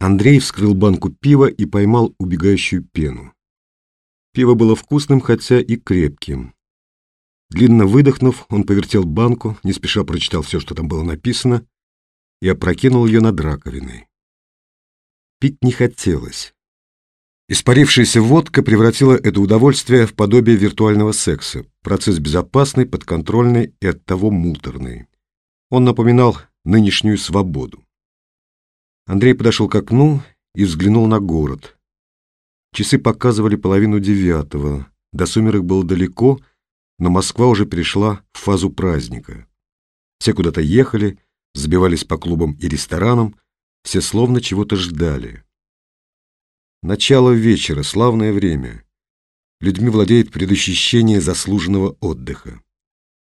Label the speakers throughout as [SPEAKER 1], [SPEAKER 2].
[SPEAKER 1] Андрей вскрыл банку пива и поймал убегающую пену. Пиво было вкусным, хотя и крепким. Длинно выдохнув, он повертел банку, не спеша прочитал все, что там было написано, и опрокинул ее над раковиной. Пить не хотелось. Испарившаяся водка превратила это удовольствие в подобие виртуального секса, процесс безопасный, подконтрольный и оттого муторный. Он напоминал нынешнюю свободу. Андрей подошел к окну и взглянул на город. Часы показывали половину девятого, до сумерек было далеко, но Москва уже перешла в фазу праздника. Все куда-то ехали, забивались по клубам и ресторанам, все словно чего-то ждали. Начало вечера, славное время. Людьми владеет предощущение заслуженного отдыха.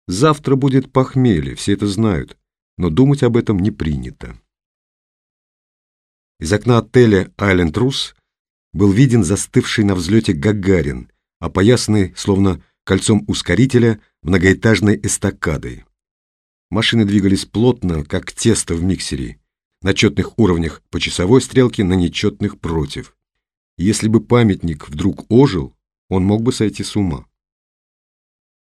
[SPEAKER 1] Завтра будет похмелье, все это знают, но думать об этом не принято. Из окна отеля «Айленд Рус» был виден застывший на взлете Гагарин, опоясанный, словно кольцом ускорителя, многоэтажной эстакадой. Машины двигались плотно, как тесто в миксере, на четных уровнях по часовой стрелке, на нечетных против. Если бы памятник вдруг ожил, он мог бы сойти с ума.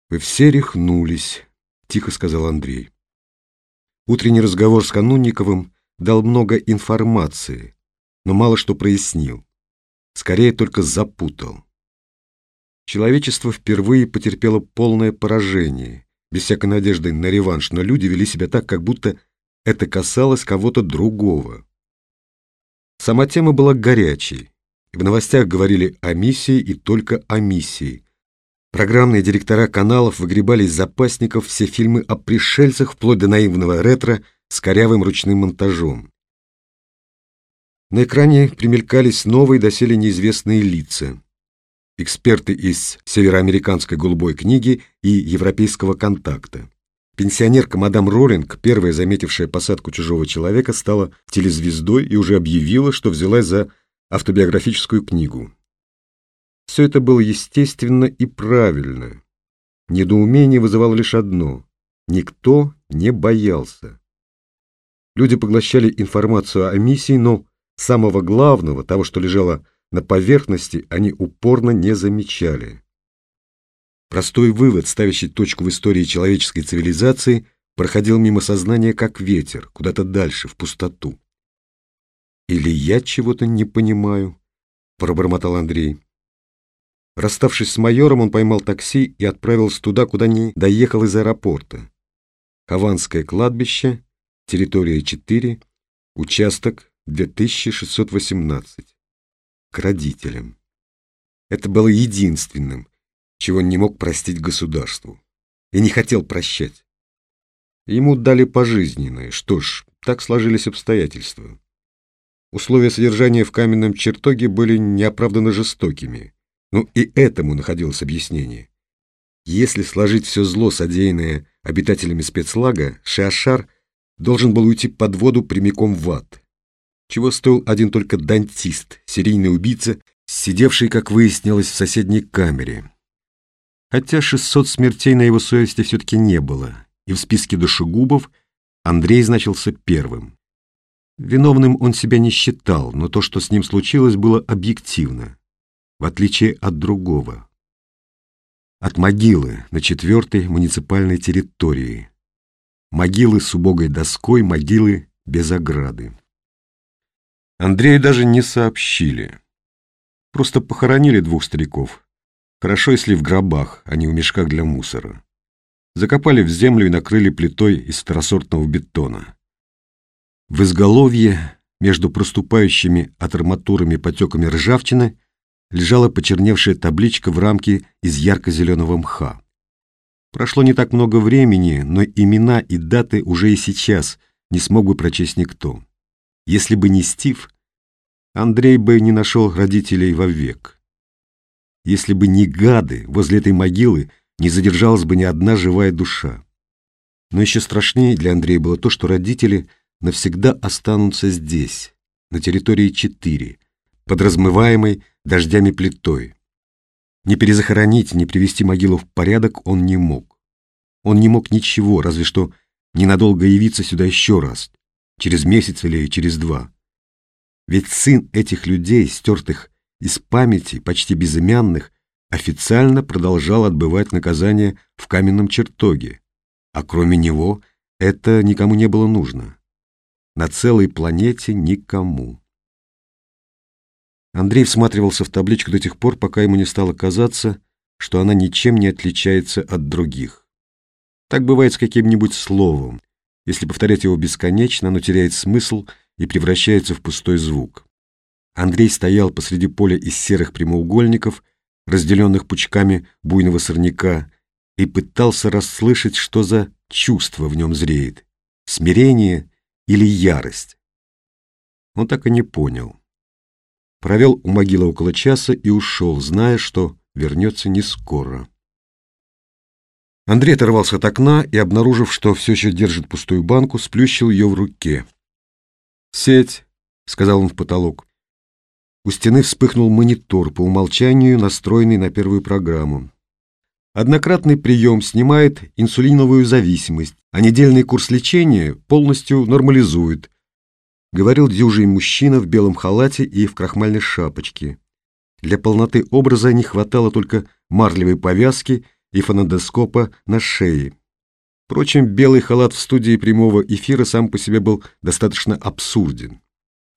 [SPEAKER 1] «Вы все рехнулись», — тихо сказал Андрей. Утренний разговор с Канунниковым дал много информации, но мало что прояснил. Скорее только запутал. Человечество впервые потерпело полное поражение, без всякой надежды на реванш, но люди вели себя так, как будто это касалось кого-то другого. Сама тема была горячей, и в новостях говорили о миссии и только о миссии. Программные директора каналов выгребали из запасников все фильмы о пришельцах вплоть до наивного ретро – с корявым ручным монтажом. На экране примелькались новые доселе неизвестные лица. Эксперты из североамериканской голубой книги и европейского контакта. Пенсионерка мадам Роллинг, первая заметившая посадку чужого человека, стала телезвездой и уже объявила, что взялась за автобиографическую книгу. Все это было естественно и правильно. Недоумение вызывало лишь одно – никто не боялся. Люди поглощали информацию о миссии, но самого главного, того, что лежало на поверхности, они упорно не замечали. Простой вывод, ставящий точку в истории человеческой цивилизации, проходил мимо сознания как ветер, куда-то дальше, в пустоту. «Или я чего-то не понимаю», — пробормотал Андрей. Расставшись с майором, он поймал такси и отправился туда, куда не доехал из аэропорта. Хованское кладбище территория 4, участок 2618. К родителям. Это было единственным, чего он не мог простить государству. И не хотел прощать. Ему дали пожизненное. Что ж, так сложились обстоятельства. Условия содержания в каменном чертоге были неоправданно жестокими. Но и этому находилось объяснение. Если сложить все зло, содеянное обитателями спецлага, Шиашар – должен был уйти под воду прямиком в ад. Чего стоил один только дантист, серийный убийца, сидевший, как выяснилось, в соседней камере. Хотя 600 смертей на его совести все-таки не было, и в списке душегубов Андрей значился первым. Виновным он себя не считал, но то, что с ним случилось, было объективно, в отличие от другого. От могилы на четвертой муниципальной территории, Могилы с убогой доской, могилы без ограды. Андрею даже не сообщили. Просто похоронили двух стариков. Хорошо, если в гробах, а не в мешках для мусора. Закопали в землю и накрыли плитой из второсортного бетона. В изголовье, между проступающими от арматурами потеками ржавчины, лежала почерневшая табличка в рамке из ярко-зеленого мха. Прошло не так много времени, но имена и даты уже и сейчас не смог бы прочесть никто. Если бы не Стив, Андрей бы не нашел родителей вовек. Если бы не гады, возле этой могилы не задержалась бы ни одна живая душа. Но еще страшнее для Андрея было то, что родители навсегда останутся здесь, на территории 4, под размываемой дождями плитой. Не перезахоронить, не привести могилу в порядок он не мог. Он не мог ничего, разве что ненадолго явиться сюда еще раз, через месяц или через два. Ведь сын этих людей, стертых из памяти, почти безымянных, официально продолжал отбывать наказание в каменном чертоге. А кроме него это никому не было нужно. На целой планете никому. Андрей всматривался в табличку до тех пор, пока ему не стало казаться, что она ничем не отличается от других. Так бывает с каким-нибудь словом. Если повторять его бесконечно, оно теряет смысл и превращается в пустой звук. Андрей стоял посреди поля из серых прямоугольников, разделенных пучками буйного сорняка, и пытался расслышать, что за чувство в нем зреет — смирение или ярость. Он так и не понял. Провел у могилы около часа и ушел, зная, что вернется не скоро. Андрей оторвался от окна и, обнаружив, что все еще держит пустую банку, сплющил ее в руке. «Сеть», — сказал он в потолок. У стены вспыхнул монитор, по умолчанию настроенный на первую программу. Однократный прием снимает инсулиновую зависимость, а недельный курс лечения полностью нормализует, говорил дюжий мужчина в белом халате и в крахмальной шапочке. Для полноты образа не хватало только марлевой повязки и фонодоскопа на шее. Впрочем, белый халат в студии прямого эфира сам по себе был достаточно абсурден.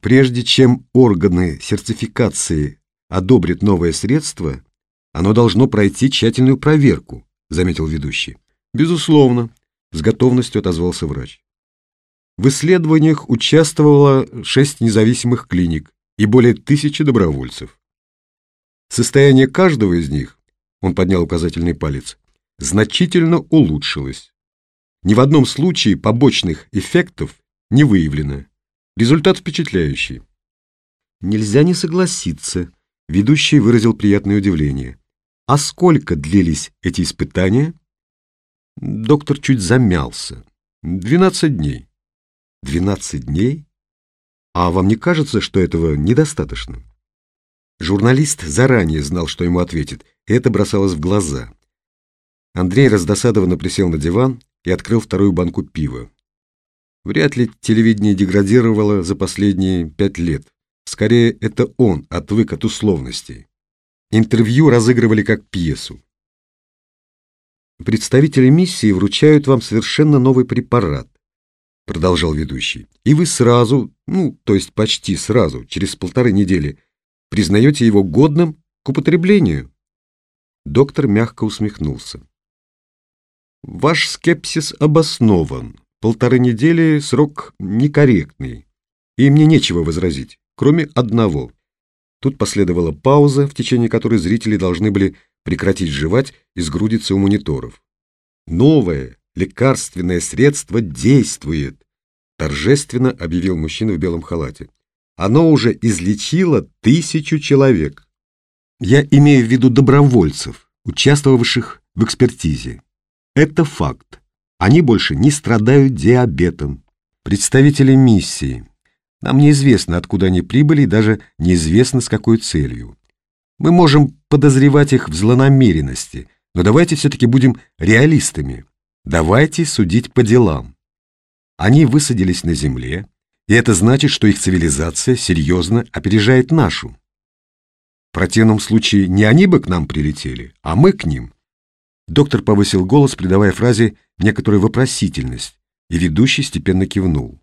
[SPEAKER 1] Прежде чем органы сертификации одобрят новое средство, оно должно пройти тщательную проверку, заметил ведущий. Безусловно, с готовностью отозвался врач. В исследованиях участвовало шесть независимых клиник и более тысячи добровольцев. Состояние каждого из них, он поднял указательный палец, значительно улучшилось. Ни в одном случае побочных эффектов не выявлено. Результат впечатляющий. Нельзя не согласиться. Ведущий выразил приятное удивление. А сколько длились эти испытания? Доктор чуть замялся. Двенадцать дней. Двенадцать дней? А вам не кажется, что этого недостаточно? Журналист заранее знал, что ему ответит, и это бросалось в глаза. Андрей раздосадованно присел на диван и открыл вторую банку пива. Вряд ли телевидение деградировало за последние пять лет. Скорее, это он отвык от условностей. Интервью разыгрывали как пьесу. Представители миссии вручают вам совершенно новый препарат, продолжал ведущий. И вы сразу, ну, то есть почти сразу, через полторы недели, признаете его годным к употреблению. Доктор мягко усмехнулся. Ваш скепсис обоснован, Полторы недели — срок некорректный, и мне нечего возразить, кроме одного. Тут последовала пауза, в течение которой зрители должны были прекратить жевать и сгрудиться у мониторов. «Новое лекарственное средство действует», — торжественно объявил мужчина в белом халате. «Оно уже излечило тысячу человек. Я имею в виду добровольцев, участвовавших в экспертизе. Это факт. Они больше не страдают диабетом. Представители миссии. Нам неизвестно, откуда они прибыли, и даже неизвестно, с какой целью. Мы можем подозревать их в злонамеренности, но давайте все-таки будем реалистами. Давайте судить по делам. Они высадились на Земле, и это значит, что их цивилизация серьезно опережает нашу. В противном случае не они бы к нам прилетели, а мы к ним. Доктор повысил голос, придавая фразе некоторую вопросительность, и ведущий степенно кивнул.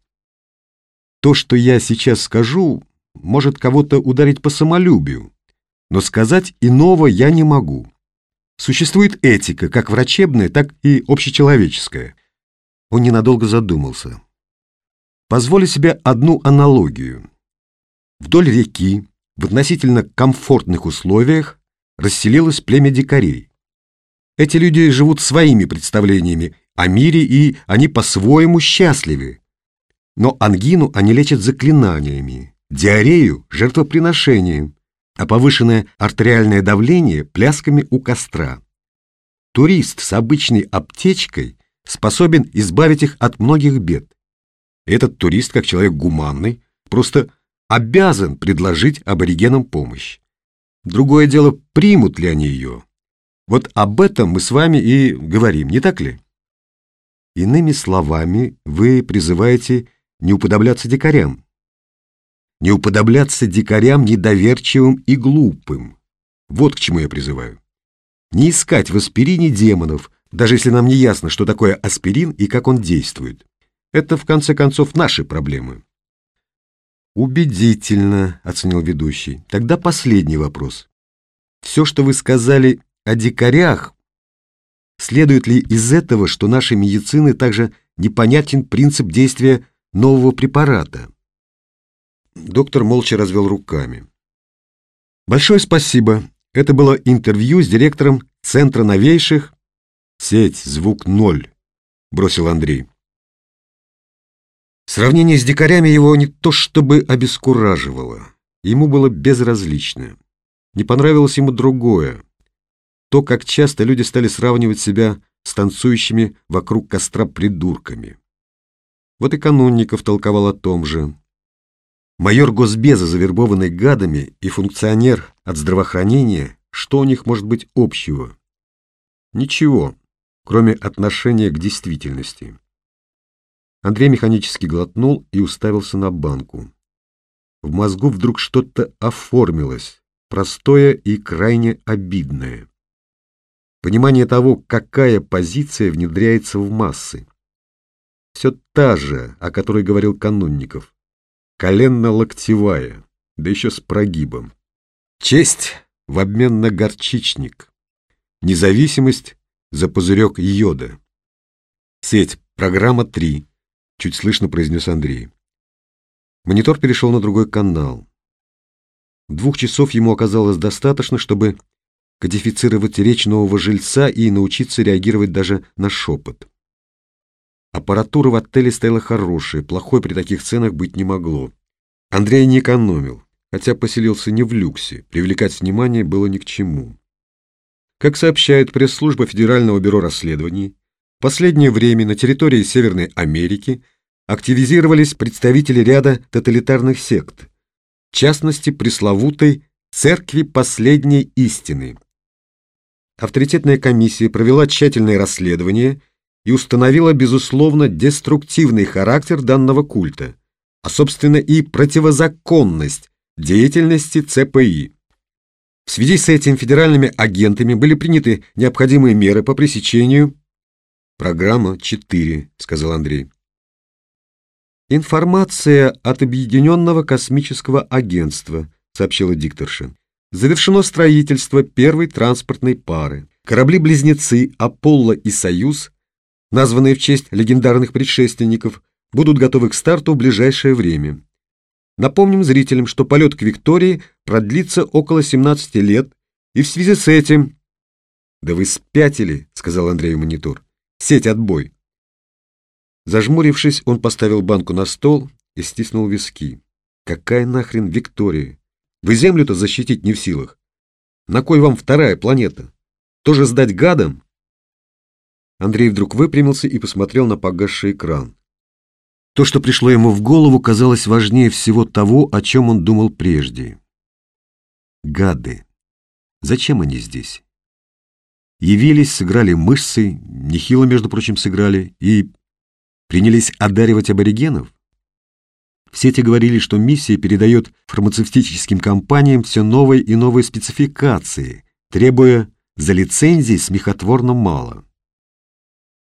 [SPEAKER 1] То, что я сейчас скажу, может кого-то ударить по самолюбию, но сказать иного я не могу. Существует этика, как врачебная, так и общечеловеческая. Он ненадолго задумался. Позволю себе одну аналогию. Вдоль реки, в относительно комфортных условиях, расселилось племя дикарей. Эти люди живут своими представлениями о мире, и они по-своему счастливы. Но ангину они лечат заклинаниями, диарею – жертвоприношением, а повышенное артериальное давление – плясками у костра. Турист с обычной аптечкой способен избавить их от многих бед. Этот турист, как человек гуманный, просто обязан предложить аборигенам помощь. Другое дело, примут ли они ее. Вот об этом мы с вами и говорим, не так ли? Иными словами, вы призываете не уподобляться дикарям. Не уподобляться дикарям недоверчивым и глупым. Вот к чему я призываю. Не искать в аспирине демонов, даже если нам не ясно, что такое аспирин и как он действует. Это, в конце концов, наши проблемы. «Убедительно», — оценил ведущий. «Тогда последний вопрос. Все, что вы сказали о дикарях, следует ли из этого, что нашей медицины также непонятен принцип действия нового препарата?» Доктор молча развел руками. «Большое спасибо. Это было интервью с директором Центра новейших...» «Сеть, звук ноль», — бросил Андрей. Сравнение с дикарями его не то чтобы обескураживало, ему было безразлично. Не понравилось ему другое. То, как часто люди стали сравнивать себя с танцующими вокруг костра придурками. Вот и Канунников толковал о том же. Майор госбеза, завербованный гадами, и функционер от здравоохранения, что у них может быть общего? Ничего, кроме отношения к действительности. Андрей механически глотнул и уставился на банку. В мозгу вдруг что-то оформилось, простое и крайне обидное. Понимание того, какая позиция внедряется в массы. Все та же, о которой говорил Канунников. Коленно-локтевая, да еще с прогибом. Честь в обмен на горчичник. Независимость за пузырек йода. Сеть, программа 3 чуть слышно произнес Андрей. Монитор перешел на другой канал. Двух часов ему оказалось достаточно, чтобы кодифицировать речь нового жильца и научиться реагировать даже на шепот. Аппаратура в отеле стояла хорошая, плохой при таких ценах быть не могло. Андрей не экономил, хотя поселился не в люксе, привлекать внимание было ни к чему. Как сообщает пресс-служба Федерального бюро расследований, в последнее время на территории Северной Америки активизировались представители ряда тоталитарных сект, в частности, пресловутой «Церкви последней истины». Авторитетная комиссия провела тщательное расследование и установила, безусловно, деструктивный характер данного культа, а, собственно, и противозаконность деятельности ЦПИ. В связи с этим федеральными агентами были приняты необходимые меры по пресечению «Программа 4», — сказал Андрей. «Информация от Объединенного космического агентства», — сообщила дикторша. «Завершено строительство первой транспортной пары. Корабли-близнецы «Аполло» и «Союз», названные в честь легендарных предшественников, будут готовы к старту в ближайшее время. Напомним зрителям, что полет к Виктории продлится около 17 лет, и в связи с этим... «Да вы спятили», — сказал Андрей в монитор. Сеть отбой. Зажмурившись, он поставил банку на стол и стиснул виски. Какая нахрен Виктория? Вы Землю-то защитить не в силах. На кой вам вторая планета? Тоже сдать гадам? Андрей вдруг выпрямился и посмотрел на погасший экран. То, что пришло ему в голову, казалось важнее всего того, о чем он думал прежде. Гады. Зачем они здесь? Явились, сыграли мышцы, нехило, между прочим, сыграли, и принялись одаривать аборигенов? Все эти говорили, что миссия передает фармацевтическим компаниям все новые и новые спецификации, требуя за лицензии смехотворно мало.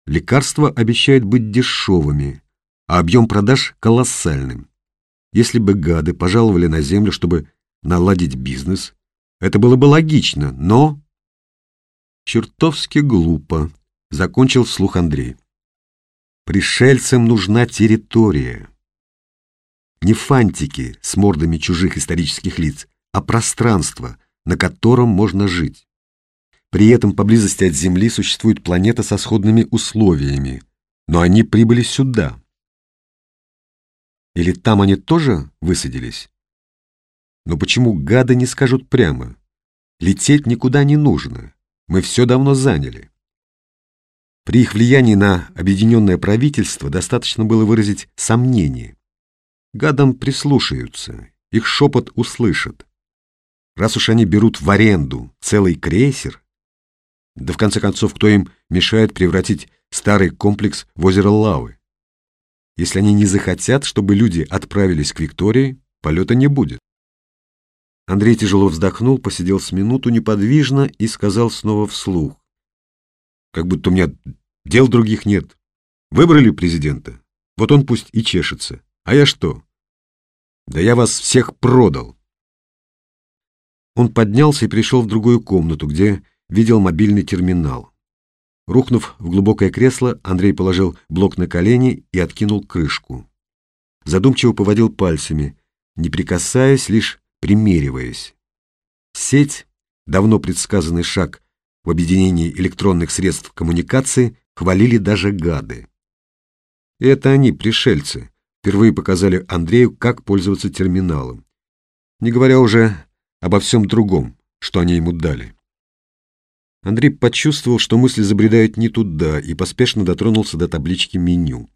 [SPEAKER 1] Лекарства обещают быть дешевыми, а объем продаж колоссальным. Если бы гады пожаловали на землю, чтобы наладить бизнес, это было бы логично, но Чертовски глупо, закончил вслух Андрей. Пришельцам нужна территория. Не фантики с мордами чужих исторических лиц, а пространство, на котором можно жить. При этом поблизости от Земли существует планета со сходными условиями, но они прибыли сюда. Или там они тоже высадились? Но почему гады не скажут прямо? Лететь никуда не нужно. Мы все давно заняли. При их влиянии на объединенное правительство достаточно было выразить сомнение. Гадам прислушаются, их шепот услышат. Раз уж они берут в аренду целый крейсер, да в конце концов, кто им мешает превратить старый комплекс в озеро лавы? Если они не захотят, чтобы люди отправились к Виктории, полета не будет. Андрей тяжело вздохнул, посидел с минуту неподвижно и сказал снова вслух. Как будто у меня дел других нет. Выбрали президента. Вот он пусть и чешется. А я что? Да я вас всех продал. Он поднялся и пришел в другую комнату, где видел мобильный терминал. Рухнув в глубокое кресло, Андрей положил блок на колени и откинул крышку. Задумчиво поводил пальцами, не прикасаясь, лишь примериваясь. Сеть, давно предсказанный шаг в объединении электронных средств коммуникации, хвалили даже гады. И это они, пришельцы, впервые показали Андрею, как пользоваться терминалом. Не говоря уже обо всем другом, что они ему дали. Андрей почувствовал, что мысли забредают не туда, и поспешно дотронулся до таблички меню.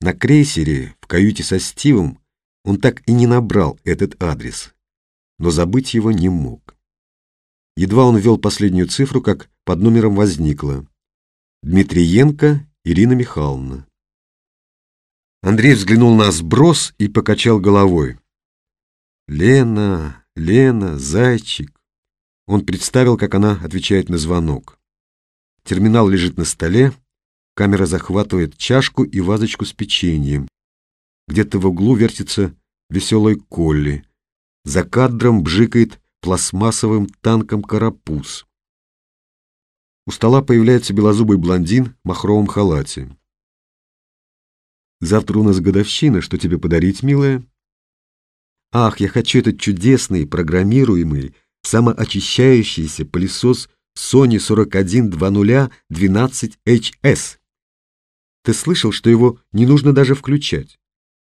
[SPEAKER 1] На крейсере, в каюте со Стивом, он так и не набрал этот адрес, но забыть его не мог. Едва он ввел последнюю цифру, как под номером возникло «Дмитриенко Ирина Михайловна». Андрей взглянул на сброс и покачал головой. «Лена, Лена, зайчик, он представил, как она отвечает на звонок. Терминал лежит на столе, камера захватывает чашку и вазочку с печеньем. Где-то в углу вертится веселый Колли. За кадром бжикает пластмассовым танком карапуз. У стола появляется белозубый блондин в махровом халате. «Завтра у нас годовщина. Что тебе подарить, милая?» «Ах, я хочу этот чудесный, программируемый, самоочищающийся пылесос Sony 412012HS. Ты слышал, что его не нужно даже включать?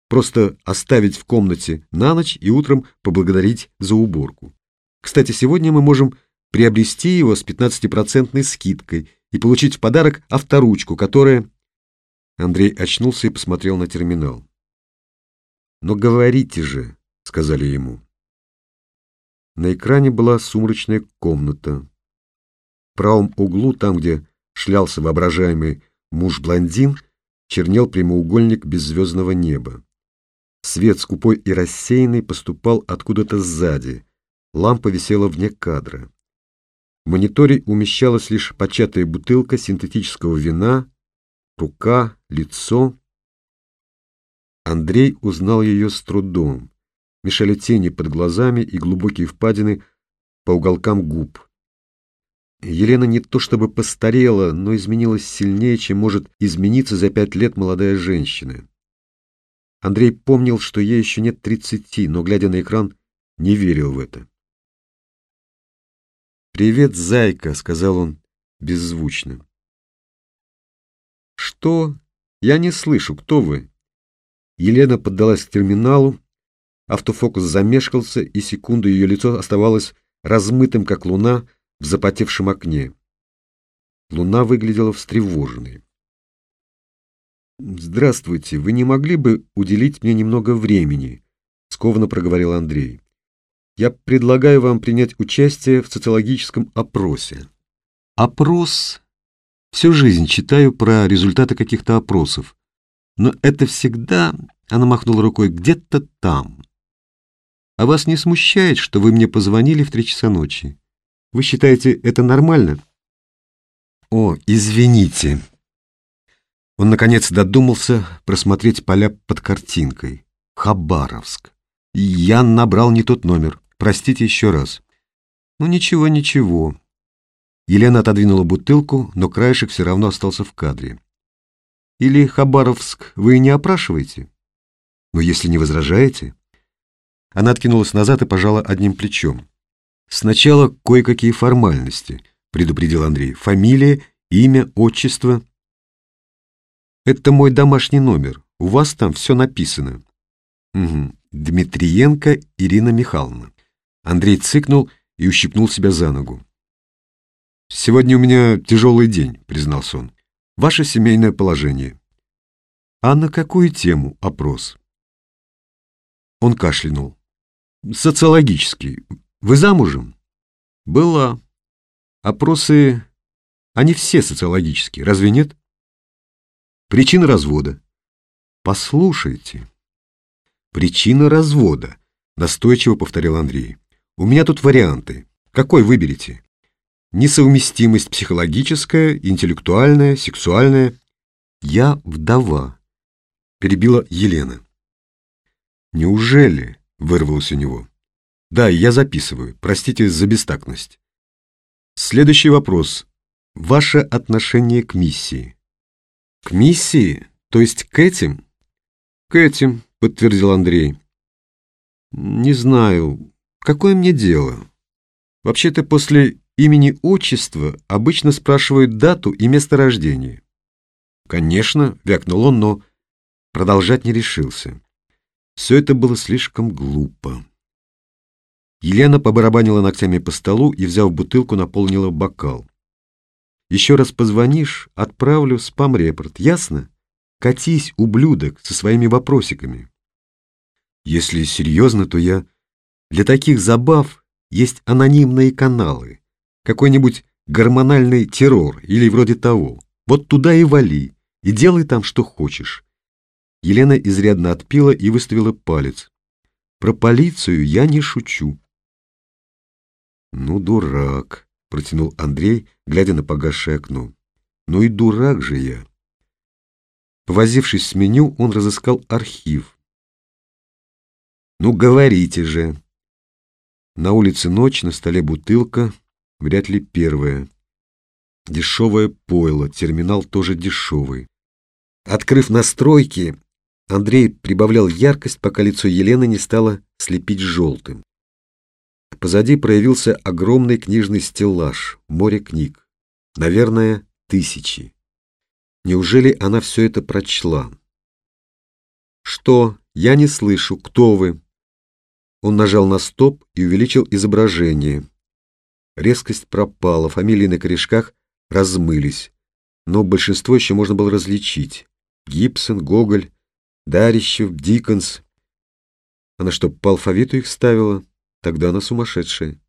[SPEAKER 1] Просто оставить в комнате на ночь и утром поблагодарить за уборку. Кстати, сегодня мы можем приобрести его с 15% скидкой и получить в подарок авторучку, которая... Андрей очнулся и посмотрел на терминал. «Но говорите же», — сказали ему. На экране была сумрачная комната. В правом углу, там, где шлялся воображаемый муж-блондин, чернел прямоугольник беззвездного неба. Свет скупой и рассеянный поступал откуда-то сзади. Лампа висела вне кадра. В мониторе умещалась лишь початая бутылка синтетического вина, рука, лицо. Андрей узнал ее с трудом мешали тени под глазами и глубокие впадины по уголкам губ. Елена не то чтобы постарела, но изменилась сильнее, чем может измениться за пять лет молодая женщина. Андрей помнил, что ей еще нет тридцати, но, глядя на экран, не верил в это. «Привет, зайка», — сказал он беззвучно. «Что? Я не слышу. Кто вы?» Елена поддалась к терминалу, Автофокус замешкался, и секунду ее лицо оставалось размытым, как луна в запотевшем окне. Луна выглядела встревоженной. «Здравствуйте, вы не могли бы уделить мне немного времени?» — скованно проговорил Андрей. «Я предлагаю вам принять участие в социологическом опросе». «Опрос? Всю жизнь читаю про результаты каких-то опросов. Но это всегда...» — она махнула рукой. «Где-то там». А вас не смущает, что вы мне позвонили в три часа ночи? Вы считаете это нормально? О, извините. Он, наконец, додумался просмотреть поля под картинкой. Хабаровск. Я набрал не тот номер. Простите еще раз. Ну, ничего, ничего. Елена отодвинула бутылку, но краешек все равно остался в кадре. Или Хабаровск вы не опрашиваете? Но если не возражаете... Она откинулась назад и пожала одним плечом. «Сначала кое-какие формальности», — предупредил Андрей. «Фамилия, имя, отчество». «Это мой домашний номер. У вас там все написано». «Угу. Дмитриенко Ирина Михайловна». Андрей цыкнул и ущипнул себя за ногу. «Сегодня у меня тяжелый день», — признался он. «Ваше семейное положение». «А на какую тему опрос?» Он кашлянул. Социологический. Вы замужем? Была. Опросы, они все социологические, разве нет? Причина развода. Послушайте. «Причина развода», — настойчиво повторил Андрей. «У меня тут варианты. Какой выберете? Несовместимость психологическая, интеллектуальная, сексуальная. Я вдова», — перебила Елена. «Неужели?» — вырвалось у него. «Да, я записываю. Простите за бестактность. Следующий вопрос. Ваше отношение к миссии?» «К миссии? То есть к этим?» «К этим», — подтвердил Андрей. «Не знаю. Какое мне дело? Вообще-то после имени отчества обычно спрашивают дату и место рождения». «Конечно», — вякнул он, но продолжать не решился. Все это было слишком глупо. Елена побарабанила ногтями по столу и, взяв бутылку, наполнила бокал. «Еще раз позвонишь, отправлю спам-репорт, ясно? Катись, ублюдок, со своими вопросиками». «Если серьезно, то я...» «Для таких забав есть анонимные каналы, какой-нибудь гормональный террор или вроде того. Вот туда и вали, и делай там, что хочешь. Елена изрядно отпила и выставила палец. «Про полицию я не шучу». «Ну, дурак», — протянул Андрей, глядя на погасшее окно. «Ну и дурак же я». Повозившись с меню, он разыскал архив. «Ну, говорите же». На улице ночь, на столе бутылка, вряд ли первая. Дешевое пойло, терминал тоже дешевый. Открыв настройки, Андрей прибавлял яркость, пока лицо Елены не стало слепить желтым. Позади проявился огромный книжный стеллаж, море книг. Наверное, тысячи. Неужели она все это прочла? «Что? Я не слышу. Кто вы?» Он нажал на стоп и увеличил изображение. Резкость пропала, фамилии на корешках размылись, но большинство еще можно было различить. Гибсон, Гоголь, Дарищев, Диккенс. Она что, по алфавиту их ставила? Тогда она сумасшедшая.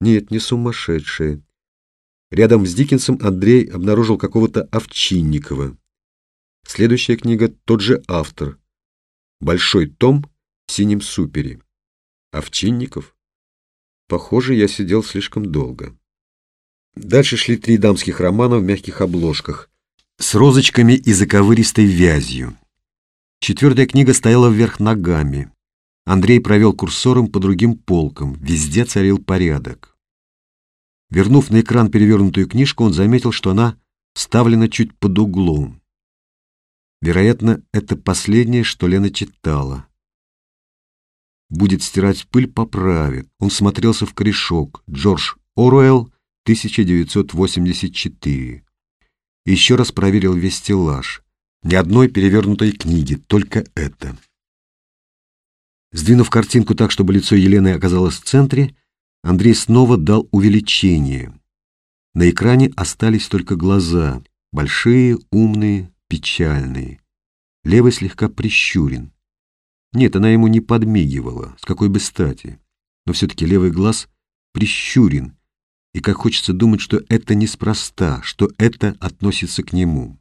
[SPEAKER 1] Нет, не сумасшедшая. Рядом с Диккенсом Андрей обнаружил какого-то Овчинникова. Следующая книга — тот же автор. Большой том в синем супере. Овчинников? Похоже, я сидел слишком долго. Дальше шли три дамских романа в мягких обложках с розочками и заковыристой вязью. Четвертая книга стояла вверх ногами. Андрей провел курсором по другим полкам. Везде царил порядок. Вернув на экран перевернутую книжку, он заметил, что она вставлена чуть под углом. Вероятно, это последнее, что Лена читала. Будет стирать пыль, поправит. Он смотрелся в корешок. Джордж Оруэлл, 1984. Еще раз проверил весь стеллаж. Ни одной перевернутой книги, только это. Сдвинув картинку так, чтобы лицо Елены оказалось в центре, Андрей снова дал увеличение. На экране остались только глаза, большие, умные, печальные. Левый слегка прищурен. Нет, она ему не подмигивала, с какой бы стати. Но все-таки левый глаз прищурен, и как хочется думать, что это неспроста, что это относится к нему.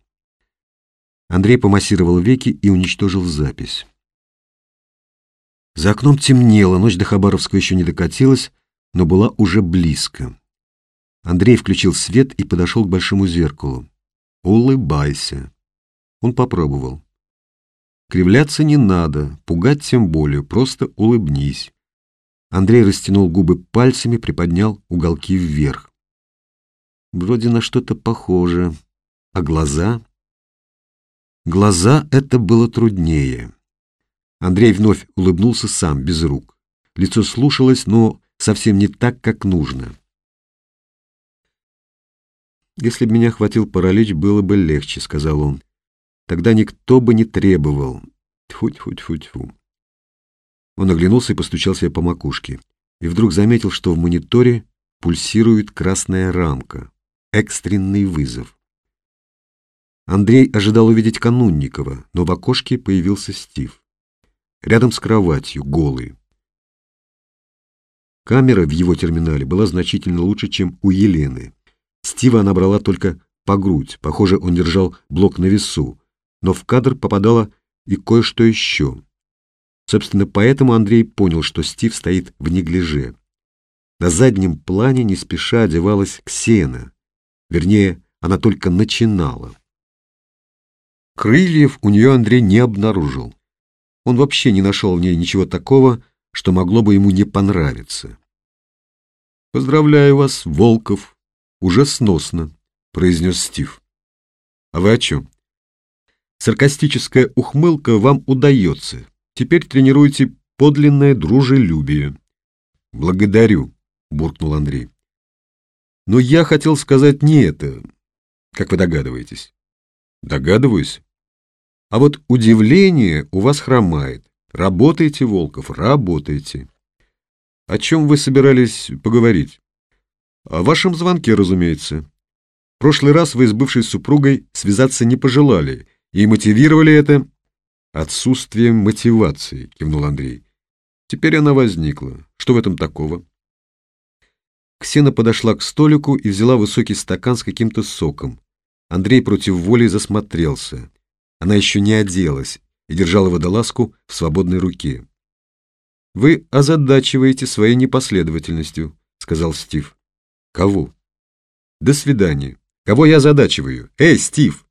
[SPEAKER 1] Андрей помассировал веки и уничтожил запись. За окном темнело, ночь до Хабаровска еще не докатилась, но была уже близко. Андрей включил свет и подошел к большому зеркалу. «Улыбайся». Он попробовал. Кривляться не надо, пугать тем более, просто улыбнись. Андрей растянул губы пальцами, приподнял уголки вверх. Вроде на что-то похоже. А глаза? Глаза — это было труднее. Андрей вновь улыбнулся сам, без рук. Лицо слушалось, но совсем не так, как нужно. «Если бы меня хватил паралич, было бы легче», — сказал он. «Тогда никто бы не требовал. Тьфу-тьфу-тьфу-тьфу». Он оглянулся и постучал себе по макушке. И вдруг заметил, что в мониторе пульсирует красная рамка. Экстренный вызов. Андрей ожидал увидеть Канунникова, но в окошке появился Стив. Рядом с кроватью, голый. Камера в его терминале была значительно лучше, чем у Елены. Стива она брала только по грудь, похоже, он держал блок на весу, но в кадр попадало и кое-что еще. Собственно, поэтому Андрей понял, что Стив стоит в неглиже. На заднем плане не спеша одевалась Ксена. Вернее, она только начинала. Крыльев у нее Андрей не обнаружил. Он вообще не нашел в ней ничего такого, что могло бы ему не понравиться. «Поздравляю вас, Волков, уже сносно», — произнес Стив. «А вы о чем?» «Саркастическая ухмылка вам удается. Теперь тренируйте подлинное дружелюбие». «Благодарю», — буркнул Андрей. «Но я хотел сказать не это, как вы догадываетесь». «Догадываюсь. А вот удивление у вас хромает. Работайте, Волков, работайте. О чем вы собирались поговорить? О вашем звонке, разумеется. В прошлый раз вы с бывшей супругой связаться не пожелали и мотивировали это отсутствием мотивации, кивнул Андрей. Теперь она возникла. Что в этом такого? Ксена подошла к столику и взяла высокий стакан с каким-то соком. Андрей против воли засмотрелся. Она еще не оделась и держала водолазку в свободной руке. «Вы озадачиваете своей непоследовательностью», — сказал Стив. «Кого?» «До свидания. Кого я озадачиваю? Эй, Стив!»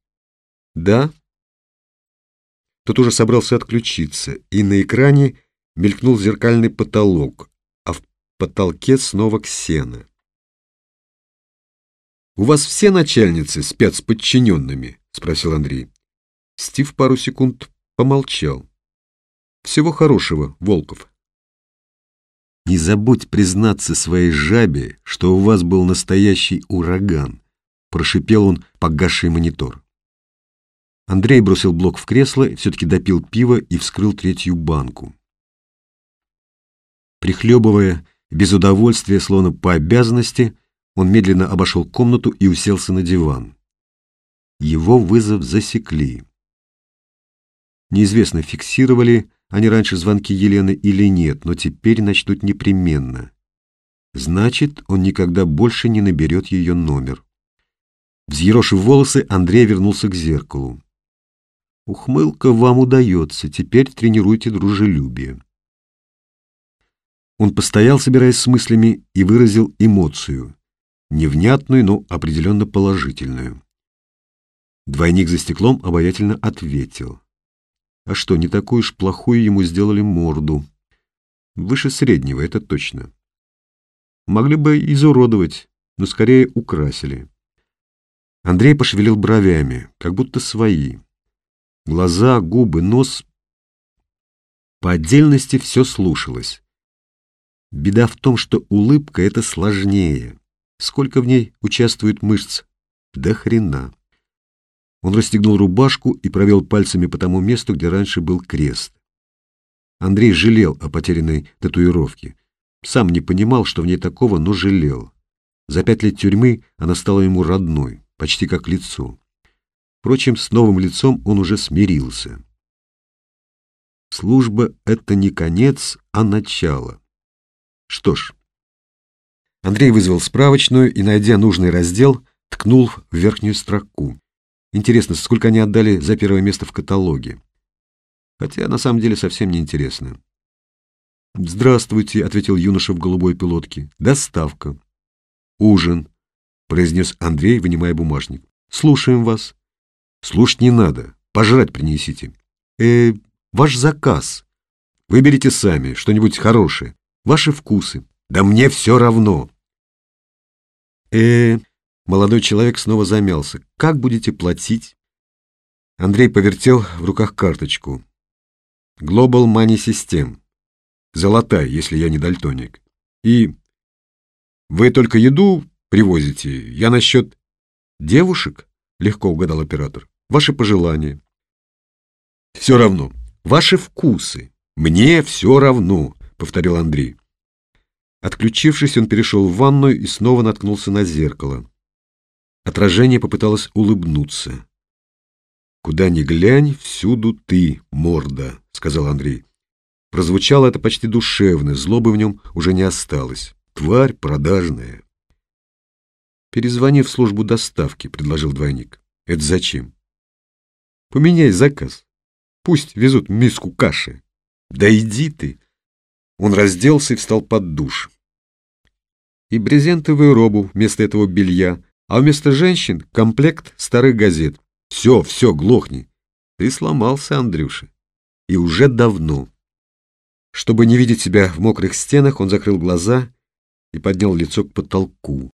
[SPEAKER 1] «Да?» Тот уже собрался отключиться, и на экране мелькнул зеркальный потолок, а в потолке снова Ксена. «У вас все начальницы спят с подчиненными?» — спросил Андрей. Стив пару секунд помолчал. «Всего хорошего, Волков». «Не забудь признаться своей жабе, что у вас был настоящий ураган», прошипел он, погасший монитор. Андрей бросил блок в кресло, все-таки допил пиво и вскрыл третью банку. Прихлебывая, без удовольствия, словно по обязанности, он медленно обошел комнату и уселся на диван. Его вызов засекли. Неизвестно, фиксировали они раньше звонки Елены или нет, но теперь начнут непременно. Значит, он никогда больше не наберет ее номер. Взъерошив волосы, Андрей вернулся к зеркалу. «Ухмылка вам удается, теперь тренируйте дружелюбие». Он постоял, собираясь с мыслями, и выразил эмоцию. Невнятную, но определенно положительную. Двойник за стеклом обаятельно ответил. А что, не такую уж плохую ему сделали морду. Выше среднего, это точно. Могли бы изуродовать, но скорее украсили. Андрей пошевелил бровями, как будто свои. Глаза, губы, нос. По отдельности все слушалось. Беда в том, что улыбка — это сложнее. Сколько в ней участвует мышц? До хрена. Он расстегнул рубашку и провел пальцами по тому месту, где раньше был крест. Андрей жалел о потерянной татуировке. Сам не понимал, что в ней такого, но жалел. За пять лет тюрьмы она стала ему родной, почти как лицо. Впрочем, с новым лицом он уже смирился. Служба — это не конец, а начало. Что ж, Андрей вызвал справочную и, найдя нужный раздел, ткнул в верхнюю строку. Интересно, сколько они отдали за первое место в каталоге. Хотя на самом деле совсем не интересно. «Здравствуйте», — ответил юноша в голубой пилотке. «Доставка». «Ужин», — произнес Андрей, вынимая бумажник. «Слушаем вас». «Слушать не надо. Пожрать принесите». «Э, ваш заказ. Выберите сами что-нибудь хорошее. Ваши вкусы». «Да мне все равно». «Э, Молодой человек снова замялся. «Как будете платить?» Андрей повертел в руках карточку. Global Money System. Золотая, если я не дальтоник. И вы только еду привозите? Я насчет девушек? Легко угадал оператор. Ваши пожелания. Все равно. Ваши вкусы. Мне все равно, повторил Андрей. Отключившись, он перешел в ванную и снова наткнулся на зеркало. Отражение попыталось улыбнуться. «Куда ни глянь, всюду ты, морда», — сказал Андрей. Прозвучало это почти душевно, злобы в нем уже не осталось. Тварь продажная. «Перезвони в службу доставки», — предложил двойник. «Это зачем?» «Поменяй заказ. Пусть везут миску каши». Да иди ты! Он разделся и встал под душ. И брезентовую робу вместо этого белья, а вместо женщин комплект старых газет. Все, все, глохни. Ты сломался, Андрюша. И уже давно. Чтобы не видеть себя в мокрых стенах, он закрыл глаза и поднял лицо к потолку.